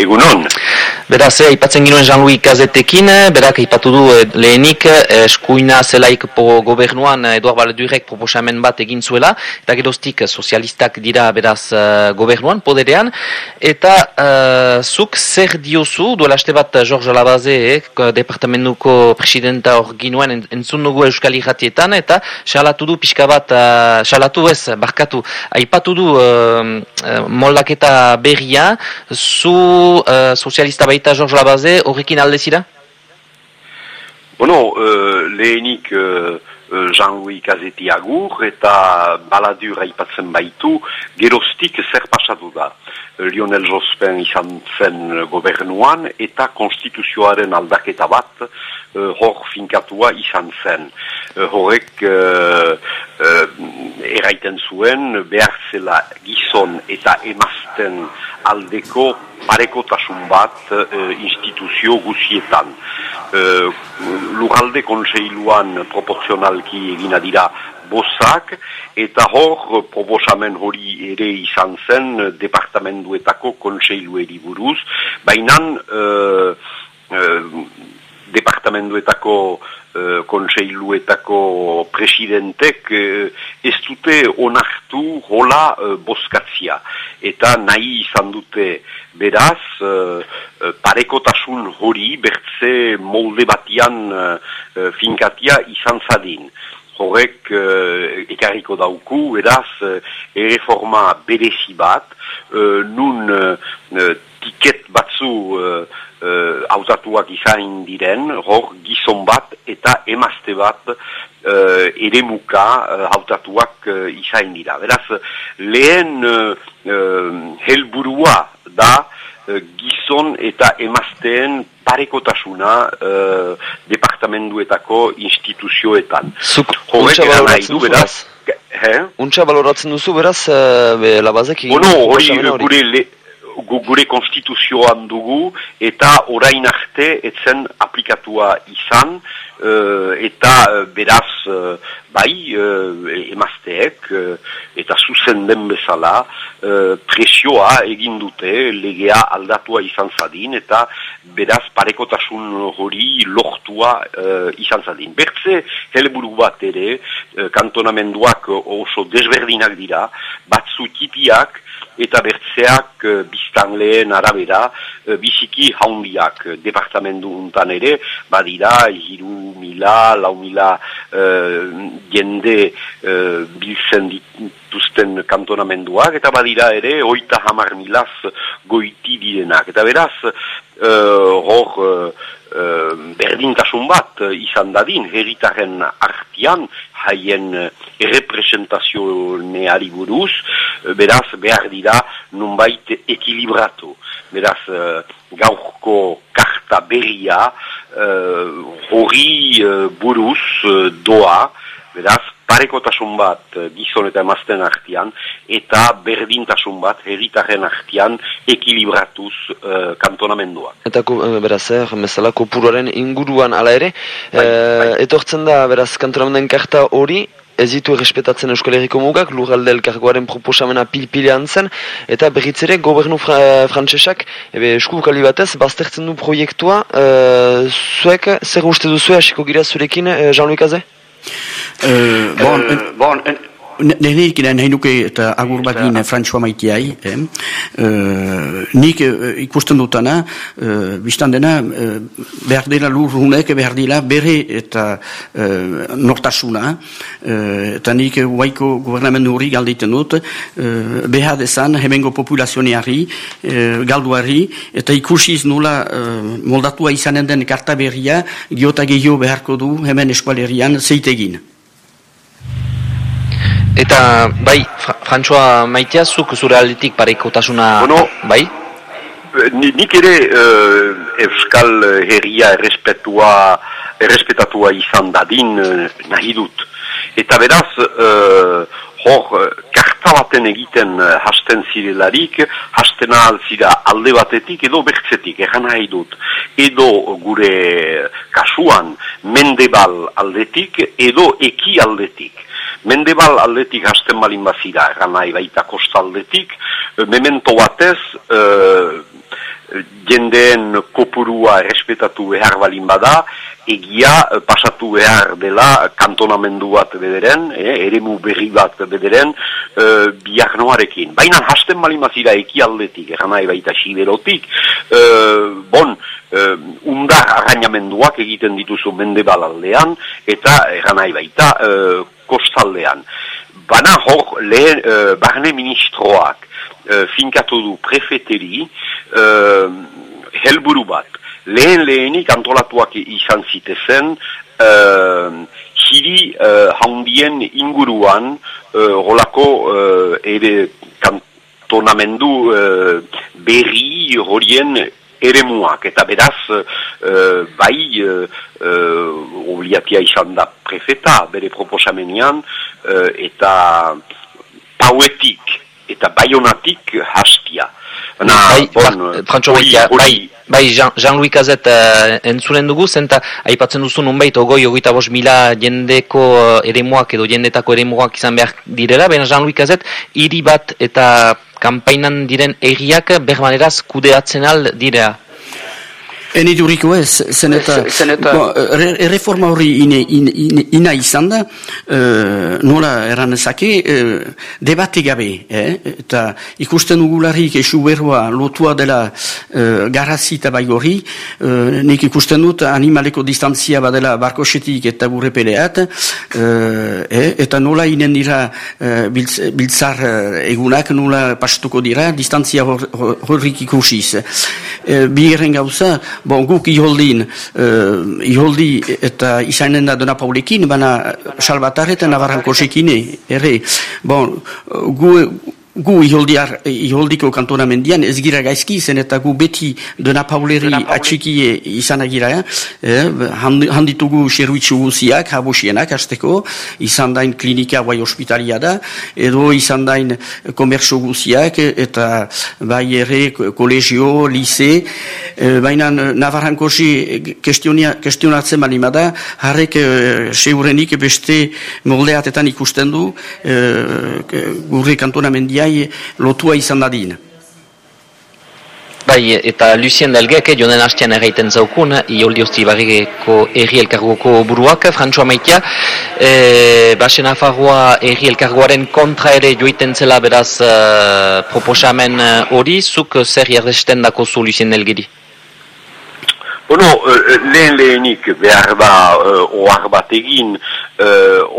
Egunon. Beraz, eh, ipatzen ginoen Jean-Louis Kazetekin, eh, berak ipatu du eh, lehenik eh, eskuina zelaik po gobernuan Eduard Baldurek proposamen bat egin zuela, eta geroztik sozialistak dira beraz gobernuan, poderean, eta eh, zuk zer diozu, duela este bat George Labaze, eh, departamentuko presidenta hor ginoen en- entzun dugu Euskal Irratietan, eta salatu du pixka bat, eh, salatu ez, barkatu, aipatu du eh, moldaketa berria, zu eh, sozialista baita George Labaze horrekin alde zira? Bueno, uh, lehenik uh, Jean-Louis Kazeti agur eta baladur aipatzen baitu, geroztik zer pasatu da. Lionel Jospin izan zen gobernuan eta konstituzioaren aldaketa bat uh, hor finkatua izan zen. Uh, horrek uh, uh, eraiten zuen behar zela gizon eta emazten aldeko parekotasun bat uh, instituzio guzietan. Uh, Lurralde kontseiluan proporzionalki egina dira bozak, eta hor proposamen hori ere izan zen departamenduetako kontseilueri buruz, baina uh, uh, departamenduetako uh, kontseiluetako presidentek uh, ez dute onartu hola bozkatzia. Eta nahi izan dute beraz parekotasun hori bertze molde batian uh, finkatia izan zadin. Horrek uh, ekarriko dauku, beraz, uh, erreforma berezi bat, uh, nun uh, tiket batzu uh, uh, hautatuak izain diren, hor gizon bat eta emazte bat uh, eremuka uh, hautatuak uh, izain dira. Beraz, lehen uh, uh, helburua da uh, gizon eta emazteen parekotasuna uh, departamenduetako instituzioetan. Zuk Horrek eran nahi du, beraz, he? Untsa baloratzen duzu beraz, eh, be, labazek egin Bueno, hori gure, le, gure konstituzioan dugu eta orain arte etzen aplikatua izan eh, eta eh, beraz eh, bai eh, emazteek eh, eta zuzen den bezala eh, presioa egin dute legea aldatua izan zadin eta beraz parekotasun hori lortua eh, izan zadin. Bertze helburu bat ere eh, kantonamenduak oso desberdinak dira, batzu tipiak eta bertzeak uh, biztanleen arabera uh, biziki haundiak uh, departamendu untan ere, badira hiru mila, lau mila uh, jende uh, biltzen dituzten kantonamenduak, eta badira ere oita hamar milaz goiti direnak. Eta beraz, uh, hor uh, berdintasun bat izan dadin, herritaren artian, haien uh, errepresentazioneari buruz, uh, beraz behar dira nunbait ekilibratu. Beraz, uh, gaurko karta berria hori uh, buruz doa, beraz, parekotasun bat uh, gizon eta emazten artian, eta berdintasun bat herritaren artian ekilibratuz uh, kantonamendua. Eta eh, beraz, eh, bezala kopuruaren inguruan ala ere, Bai, eh, bai. etortzen da, beraz, kantonamenden karta hori, ez ditu errespetatzen Euskal Herriko mugak, lurralde elkargoaren proposamena pilpilean zen, eta berriz ere gobernu fra, frantsesak, ebe eskubukali batez, baztertzen du proiektua, eh, zuek, zer uste duzu hasiko gira zurekin, eh, Jean-Louis Kaze? Uh, bon, Eh, bon, en- Nenek nahi nuke eta agur bat gine Frantzua maiteai. Eh? Uh, nik uh, ikusten dutana, uh, biztan dena, uh, behar dela lurrunek, behar dela bere eta uh, nortasuna. Uh, eta nik uh, guaiko gobernamendu hori galdeiten dut, uh, behar dezan hemengo populazioneari, uh, galduari, eta ikusiz nola uh, moldatua izanen den karta berria, giota gehiago beharko du hemen eskualerian zeitegin. Eta, bai, Fra Frantzua maitea, zuk zure aldetik parekotasuna, Bueno, bai? Ni- Nik ere uh, Euskal herria errespetua, errespetatua izan dadin uh, nahi dut. Eta beraz, uh, hor, uh, karta baten egiten hasten zirelarik, hasten zira alde batetik edo bertzetik, egan nahi dut. Edo gure kasuan mendebal aldetik edo eki aldetik. Mendebal aldetik hasten balin bazira, nahi baita kostaldetik, eh, memento batez, eh, jendeen kopurua respetatu behar balin bada, egia eh, pasatu behar dela kantonamendu bat bederen, eh, eremu berri bat bederen, eh, biak noarekin. Baina hasten balimazira ekialdetik, eran nahi baita siberotik, eh, bon, eh, undar arrainamenduak egiten dituzu mende balaldean, eta eran nahi baita eh, kostaldean. Bana hor, lehen, eh, barne ministroak, eh, finkatu du prefeteri, eh, helburu bat, lehen lehenik antolatuak izan zitezen, uh, hiri uh, handien inguruan, uh, rolako uh, ere kantonamendu uh, berri horien eremuak, eta beraz, uh, bai, uh, uh, obliatia izan da prefeta, bere proposamenian, uh, eta pauetik, eta baionatik hastia. Na, bai, bon, bai, bai, Jean-Louis Cazet uh, entzulen dugu, zenta aipatzen duzu nunbait, ogoi, ogoita bos mila jendeko uh, eremuak edo jendetako eremuak izan behar direla, baina Jean-Louis Cazet, hiri bat eta kampainan diren egiak bermaneraz kudeatzen al direa. Eni duriko ez, zen eta, erreforma hori ina, ina, ina izan da, uh, nola eran ezake, uh, debate gabe, eh? eta ikusten ugularik esu berroa lotua dela uh, garrazi eta bai hori, uh, nik ikusten dut animaleko distantzia badela barkosetik eta burre peleat, uh, eh? eta nola inen dira uh, biltz, biltzar egunak, nola pastuko dira, distantzia horrik hor, ikusiz. Uh, Biherren gauza, bon, guk iholdin, uh, iholdi eta izanen da dena paulekin, baina salbatar eta navarranko sekine, erre, bon, gu, gu iholdiar, iholdiko kantona mendian ez gira gaizki zen eta gu beti dena pauleri atxikie izan agira eh? handitugu xerruitzu guziak habosienak azteko izan dain klinika bai ospitalia da edo izan dain komerso guziak eta bai ere kolegio, lise e, baina navarrankosi kestionatzen bali da harrek e, seurenik beste moldeatetan ikusten du e, gurre kantona mendia lotua izan dadin. Bai, eta Lucien Delgek, jonen hastean erraiten zaukun, ioldi hosti barriko erri elkargoko buruak, François Maitia, e, basen afarroa erri elkargoaren kontra ere joiten zela beraz uh, proposamen hori, zuk zer jarresten dako zu Lucien Delgedi? Bueno, lehen lehenik behar da ohar bat egin,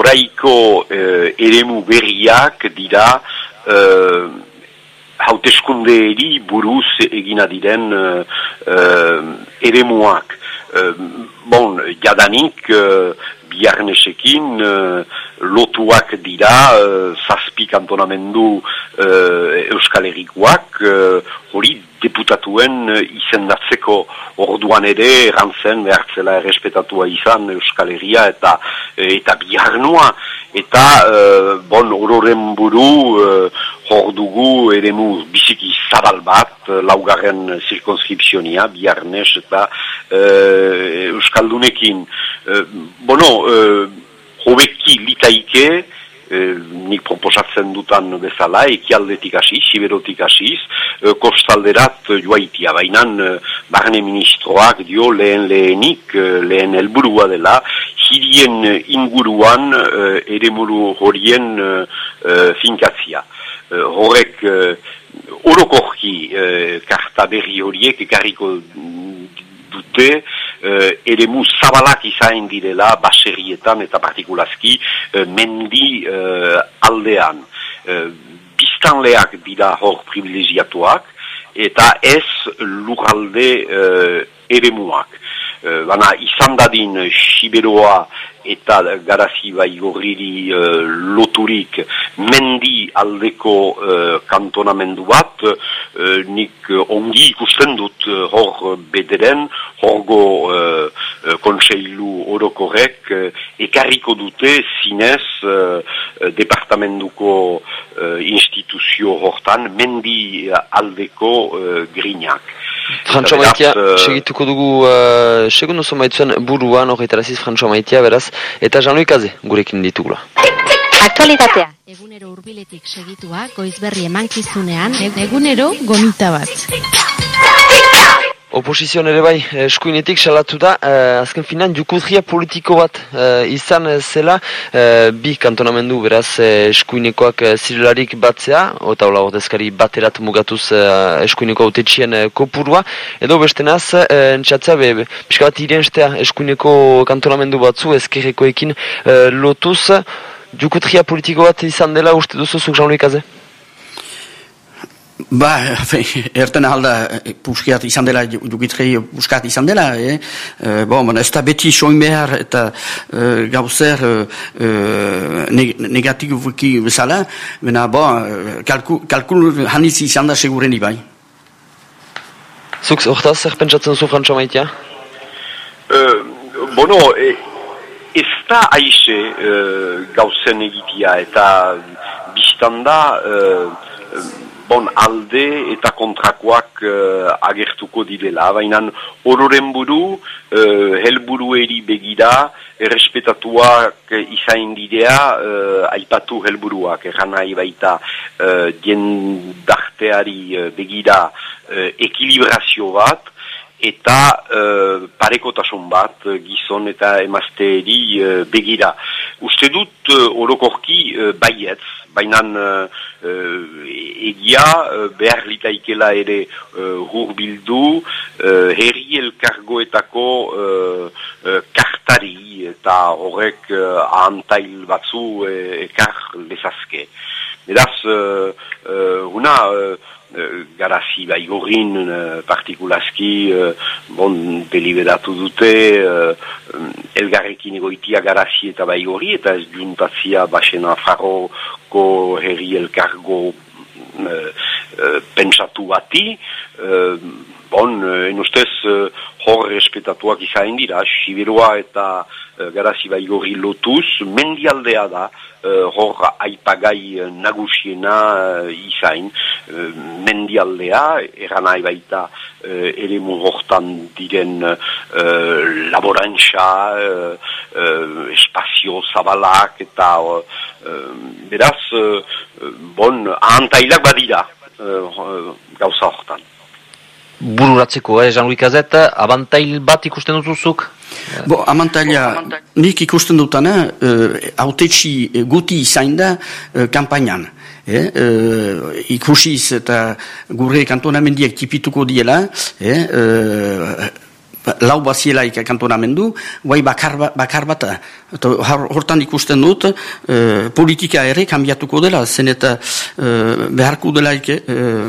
oraiko eremu berriak dira, uh, hauteskundeeri buruz egina diren uh, uh, bon, jadanik biarnesekin uh, lotuak dira uh, zazpi kantonamendu uh, euskal erikoak hori deputatuen uh, izendatzeko orduan ere errantzen behartzela errespetatua izan euskal herria eta, eta biarnua eta uh, bon ororen buru uh, hor dugu ere mu biziki zabal bat, laugarren zirkonskripzionia, biarnes eta uh, Euskaldunekin. Uh, bono, hobeki litaike, E, nik proposatzen dutan bezala, ekialdetik hasi, siberotik hasiz, e, kostalderat joaitia, baina e, barne ministroak dio lehen lehenik, lehen helburua dela, hirien inguruan ere muru horien finkatzia. Horrek, orokorki karta berri horiek ekarriko dute, uh, eremu zabalak izain direla baserietan eta partikulazki uh, mendi uh, aldean. Uh, biztanleak dira hor privilegiatuak eta ez lugalde uh, eremuak. Uh, bana izan dadin Siberoa eta garazi bai gorriri uh, loturik mendi aldeko uh, kantonamendu bat, uh, nik ongi ikusten dut uh, hor bederen, horgo uh, kontseilu orokorek uh, ekarriko dute zinez uh, departamentuko uh, instituzio hortan mendi aldeko uh, grinak. Frantxo Maitia, uh, segituko dugu, uh, segundu zomaitzuen buruan horretaraziz Frantxo Maitia, beraz, eta Jean-Louis Kaze, gurekin ditugula. Aktualitatea. Egunero urbiletik segitua, goizberri emankizunean, egunero gomita bat. Oposizion ere bai, eskuinetik salatu da, uh, azken finan, jukudria politiko bat uh, izan zela, uh, bi kantonamendu beraz uh, eskuinekoak uh, zirelarik batzea, eta hola ordezkari baterat mugatuz uh, eskuineko autetxien uh, kopurua, edo beste naz, uh, entxatzea, be, be, pixka bat irenstea eskuineko kantonamendu batzu, ezkerrekoekin uh, lotuz, jukudria politiko bat izan dela uste duzu zuk Ba, erten alda puskiat izan dela, dugitrei puskat izan dela, eh? E, bon, ez da beti soin behar eta e, gauzer e, negatibuki bezala, bena, bon, kalkul, kalkul haniz izan da segureni bai. Zuk, orta, zer pentsatzen zu frantxo maitea? Uh, bono, e, ez da aixe uh, gauzen egitia eta biztanda... Uh, bon alde eta kontrakoak uh, agertuko direla. Baina ororen buru, uh, helburu eri begira, errespetatuak izain didea, uh, aipatu helburuak, erran nahi baita uh, diendarteari begira uh, ekilibrazio bat, eta uh, parekotasun bat gizon eta emazteeri uh, begira. Uste dut uh, orokorki uh, baietz, baina uh, egia uh, behar litaikela ere uh, hurbildu herri elkargoetako uh, kartari eta horrek uh, ahantail batzu uh, ekar lezazke. Beraz, uh, uh, una... Uh, garazi baigorin uh, partikulazki uh, bon deliberatu dute uh, elgarrekin egoitia garazi eta baigori eta ez juntatzia basena farroko herri elkargo pentsatu bati bon, en ustez hor respetatuak izain dira. Siberua eta uh, garazi baigori lotuz. Mendialdea da uh, hor aipagai nagusiena izain. Uh, mendialdea eranai baita uh, ere hortan diren uh, laborantza uh, uh, espazio zabalak eta uh, beraz uh, bon, ahantailak badira uh, gauza hortan bururatzeko, eh, Jean-Louis Cazet, abantail bat ikusten dutuzuk? Bo, amantaila, nik ikusten dutana, uh, autetxi guti izain da uh, kampainan. Eh, uh, ikusiz eta gure kantonamendiak tipituko diela, eh, uh, lau baziela ikantonamendu, guai bakar, ba, bakar bat, hortan ikusten dut, e, politika ere kambiatuko dela, zen eta e, beharko dela e,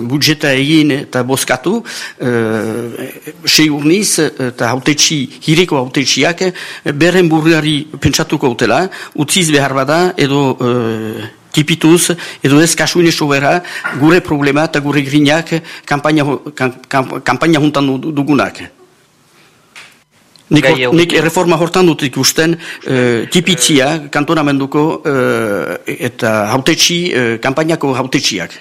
budjeta egin eta boskatu, e, sei urniz, eta hautetxi, hireko hautetxiak, beren burriari pentsatuko dela, utziz behar bada, edo... E, tipituz, edo ez kasuine sobera, gure problema eta gure grinak kampaina, kampaina juntan dugunak. Nik, nik erreforma hortan dut ikusten uh, tipitzia kantonamenduko uh, eta hautetxi, uh, kampainako hautetxiak.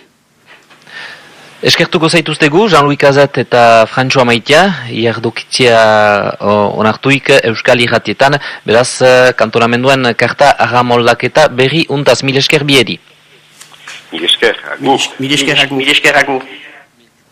Eskertuko zaituztegu, Jean-Louis Kazat eta Frantxoa Maitea, iardokitzia onartuik Euskal Iratietan, beraz kantonamenduen karta agamoldaketa berri untaz mil esker biedi. Mil esker, agur. Mil esker, agur. Mil esker, agur.